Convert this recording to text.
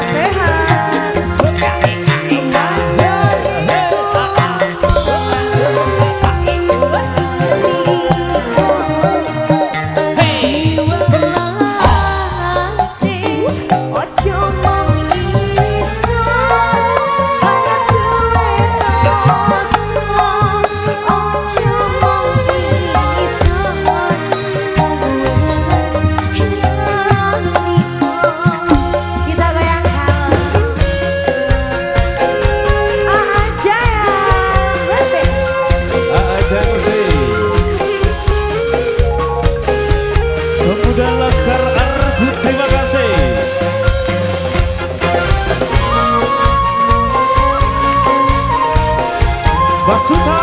hacer. Basuta